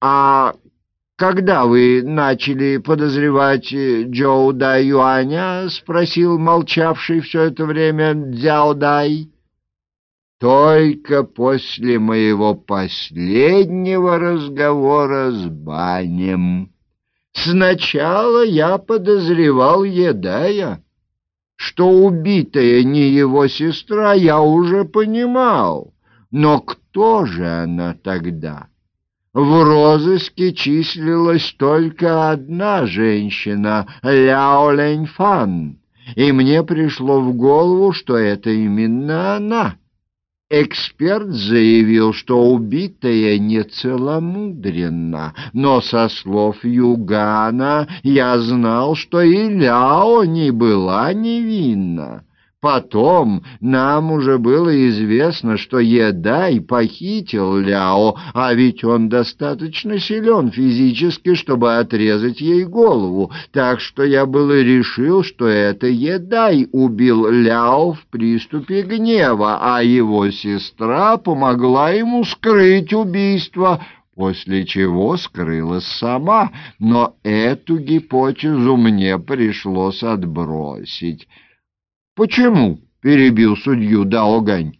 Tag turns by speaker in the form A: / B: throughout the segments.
A: А когда вы начали подозревать Джоу Дай Юаня? спросил молчавший все это время Дзяо Дай. Только после моего последнего разговора с Банем. Сначала я подозревал Едая. Что убитая не его сестра, я уже понимал. Но кто же она тогда? В розыске числилась только одна женщина, Ляо Лэньфан, и мне пришло в голову, что это именно она. Эксперт заявил, что убитая не целомудренна, но со слов Югана я знал, что и Ляо не была невинна. Потом нам уже было известно, что Едай похитил Ляо, а ведь он достаточно силен физически, чтобы отрезать ей голову, так что я было решил, что это Едай убил Ляо в приступе гнева, а его сестра помогла ему скрыть убийство, после чего скрылась сама, но эту гипотезу мне пришлось отбросить». Почему? перебил судью Даогань.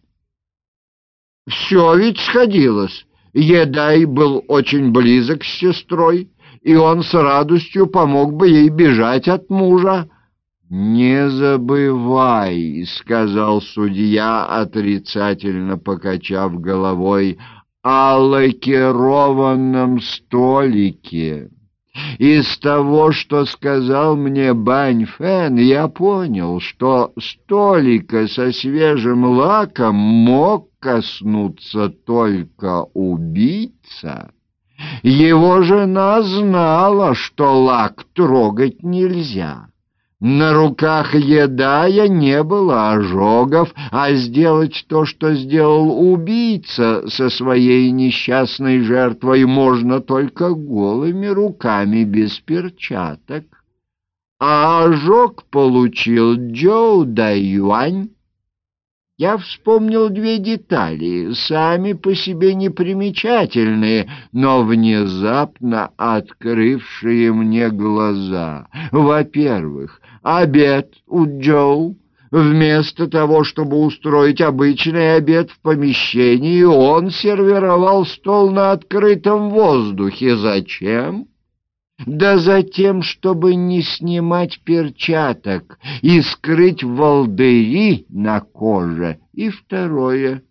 A: Все ведь сходилось. Едай был очень близок с сестрой, и он с радостью помог бы ей бежать от мужа. «Не забывай», — сказал судья, отрицательно покачав головой, — «о лакированном столике». Из того, что сказал мне Бань Фэн, я понял, что столика со свежим лаком мог коснуться только убийца. Его жена знала, что лак трогать нельзя. На руках Едая не было ожогов, а сделать то, что сделал убийца со своей несчастной жертвой, можно только голыми руками без перчаток. А ожог получил Джоу Даюань, я вспомнил две детали, сами по себе непримечательные, но внезапно открывшие мне глаза. Во-первых, обед у Джоу. Вместо того, чтобы устроить обычный обед в помещении, он сервировал стол на открытом воздухе. Зачем? Да за тем, чтобы не снимать перчаток и скрыть волдыри на коже. И второе.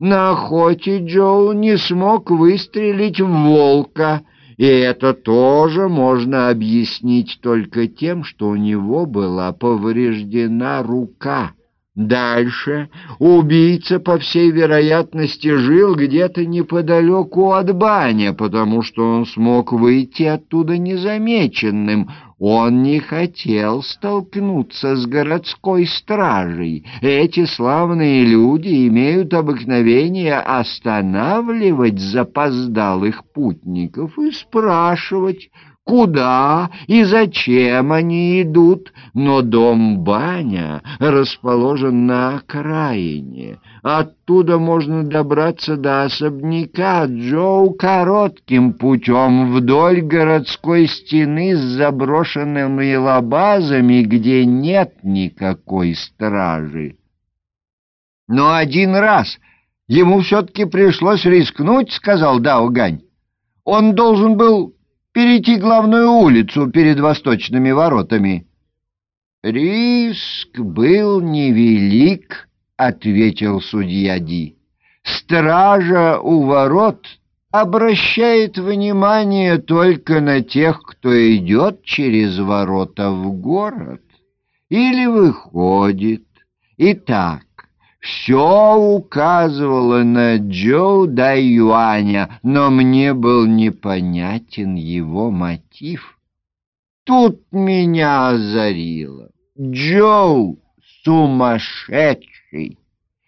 A: На охоте Джоу не смог выстрелить в волка, и это тоже можно объяснить только тем, что у него была повреждена рука. Дальше убийца, по всей вероятности, жил где-то неподалеку от бани, потому что он смог выйти оттуда незамеченным. Он не хотел столкнуться с городской стражей. Эти славные люди имеют обыкновение останавливать запоздалых путников и спрашивать, куда и зачем они идут, но дом-баня расположен на окраине. Оттуда можно добраться до особняка Джоу коротким путем вдоль городской стены с заброшенными лабазами, где нет никакой стражи. Но один раз ему все-таки пришлось рискнуть, — сказал Дао Гань. Он должен был перейти главную улицу перед восточными воротами. Риск был невелик, ответил судья Ди. Стража у ворот обращает внимание только на тех, кто идет через ворота в город или выходит. Итак, все указывало на Джоу Дай Юаня, но мне был непонятен его мотив. Тут меня озарило. Джоу сумасшедший,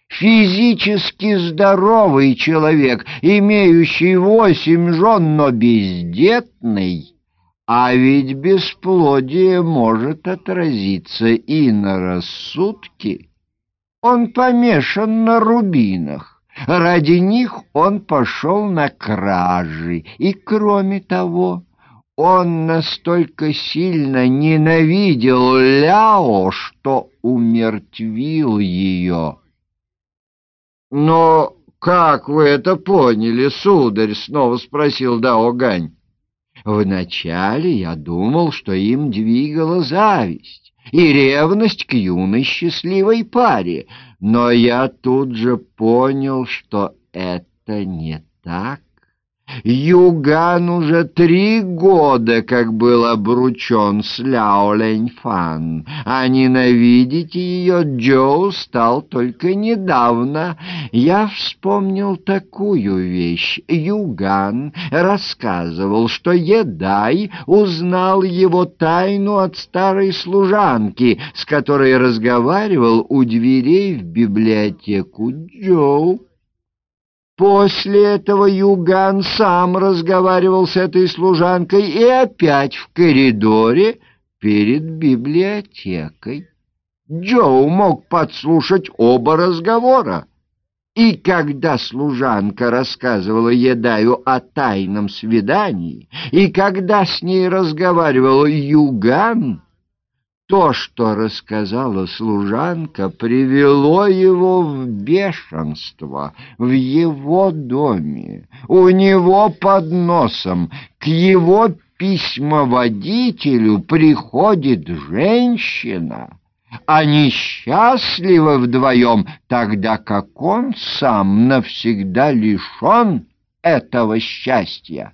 A: физически здоровый человек, имеющий восемь жен, но бездетный. А ведь бесплодие может отразиться и на рассудке. Он помешан на рубинах, Ради них он пошел на кражи, и кроме того, он настолько сильно ненавидел Ляо, что умертвил ее. «Но как вы это поняли, сударь?» — снова спросил Дао Гань. «Вначале я думал, что им двигала зависть и ревность к юной счастливой паре, но я тут же понял, что это не так. Юган уже три года как был обручен с Ляо Лэньфан, а ненавидеть ее Джоу стал только недавно. Я вспомнил такую вещь. Юган рассказывал, что Едай узнал его тайну от старой служанки, с которой разговаривал у дверей в библиотеку Джоу. После этого Юган сам разговаривал с этой служанкой и опять в коридоре перед библиотекой. Джоу мог подслушать оба разговора. И когда служанка рассказывала Едаю о тайном свидании, и когда с ней разговаривал Юган, то, что рассказала служанка, привело его в бешенство в его доме, у него под носом, к его письмоводителю приходит женщина. Они счастливы вдвоем, тогда как он сам навсегда лишен этого счастья.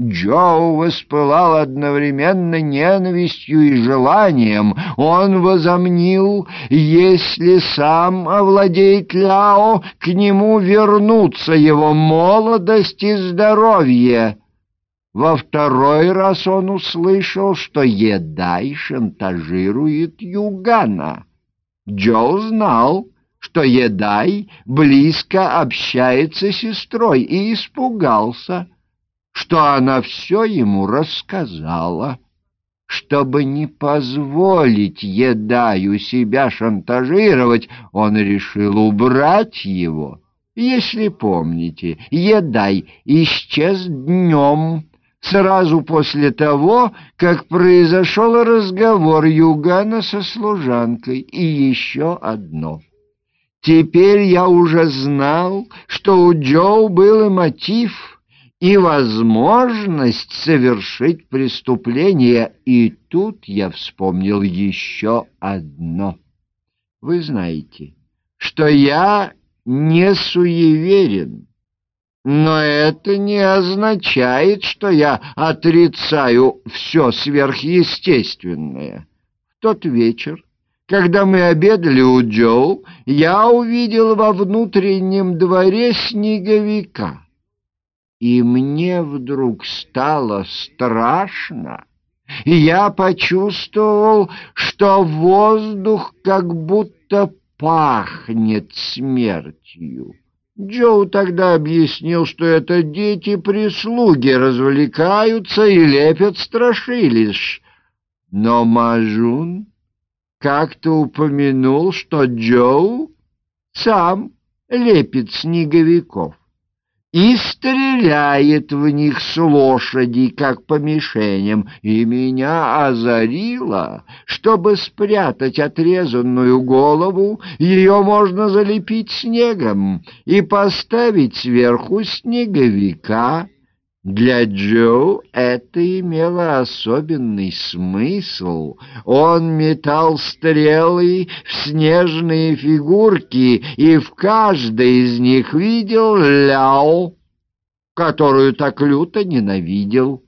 A: Джоу воспылал одновременно ненавистью и желанием. Он возомнил, если сам овладеет Ляо, к нему вернутся его молодость и здоровье. Во второй раз он услышал, что Едай шантажирует Югана. Джоу знал, что Едай близко общается с сестрой, и испугался — что она все ему рассказала. Чтобы не позволить Едаю себя шантажировать, он решил убрать его. Если помните, Едай исчез днем, сразу после того, как произошел разговор Югана со служанкой, и еще одно. Теперь я уже знал, что у Джоу был мотив — и возможность совершить преступление. И тут я вспомнил еще одно. Вы знаете, что я не суеверен, но это не означает, что я отрицаю все сверхъестественное. В тот вечер, когда мы обедали у Джоу, я увидел во внутреннем дворе снеговика и мне вдруг стало страшно, и я почувствовал, что воздух как будто пахнет смертью. Джоу тогда объяснил, что это дети-прислуги развлекаются и лепят страшилищ. Но Мажун как-то упомянул, что Джоу сам лепит снеговиков и стреляет в них с лошади, как по мишеням, и меня озарило, чтобы спрятать отрезанную голову, ее можно залепить снегом и поставить сверху снеговика, для Джо это имело особенный смысл. Он метал стрелы в снежные фигурки, и в каждой из них видел Ляо, которую так люто ненавидел.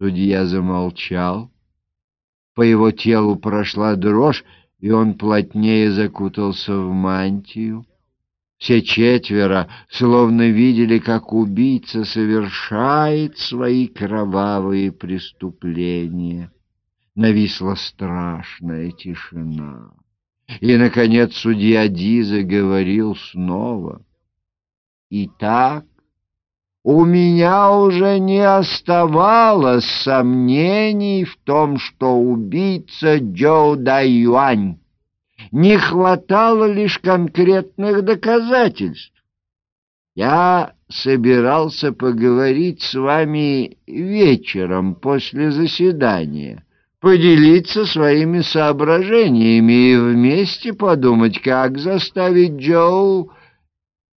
A: Судья замолчал. По его телу прошла дрожь, и он плотнее закутался в мантию. Все четверо словно видели, как убийца совершает свои кровавые преступления. Нависла страшная тишина. И, наконец, судья Диза говорил снова. «Итак, у меня уже не оставалось сомнений в том, что убийца Джоу Дайюань не хватало лишь конкретных доказательств. Я собирался поговорить с вами вечером после заседания, поделиться своими соображениями и вместе подумать, как заставить Джоу